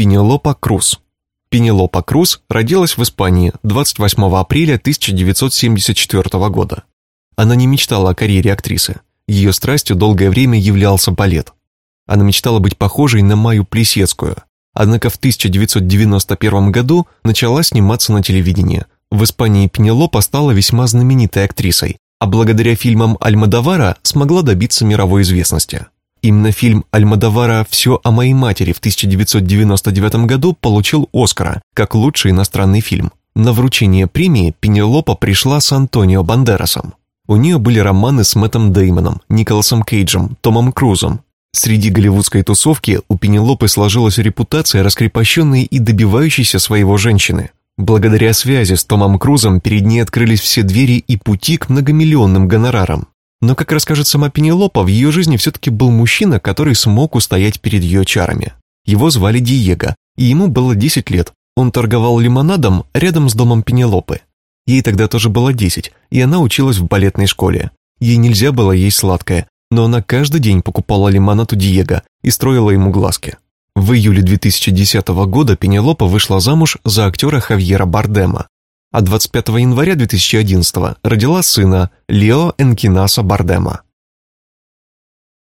Пенелопа Круз. Пенелопа Круз родилась в Испании 28 апреля 1974 года. Она не мечтала о карьере актрисы. Ее страстью долгое время являлся балет. Она мечтала быть похожей на Майю Плесецкую. Однако в 1991 году начала сниматься на телевидении. В Испании Пенелопа стала весьма знаменитой актрисой, а благодаря фильмам Альмадовара смогла добиться мировой известности. Именно фильм Альмадовара «Все о моей матери» в 1999 году получил Оскара как лучший иностранный фильм. На вручение премии Пенелопа пришла с Антонио Бандерасом. У нее были романы с Мэттом Деймоном, Николасом Кейджем, Томом Крузом. Среди голливудской тусовки у Пенелопы сложилась репутация раскрепощенной и добивающейся своего женщины. Благодаря связи с Томом Крузом перед ней открылись все двери и пути к многомиллионным гонорарам. Но, как расскажет сама Пенелопа, в ее жизни все-таки был мужчина, который смог устоять перед ее чарами. Его звали Диего, и ему было 10 лет. Он торговал лимонадом рядом с домом Пенелопы. Ей тогда тоже было 10, и она училась в балетной школе. Ей нельзя было есть сладкое, но она каждый день покупала лимонад у Диего и строила ему глазки. В июле 2010 года Пенелопа вышла замуж за актера Хавьера Бардема, а 25 января 2011 родила сына Лео Энкинаса Бардема.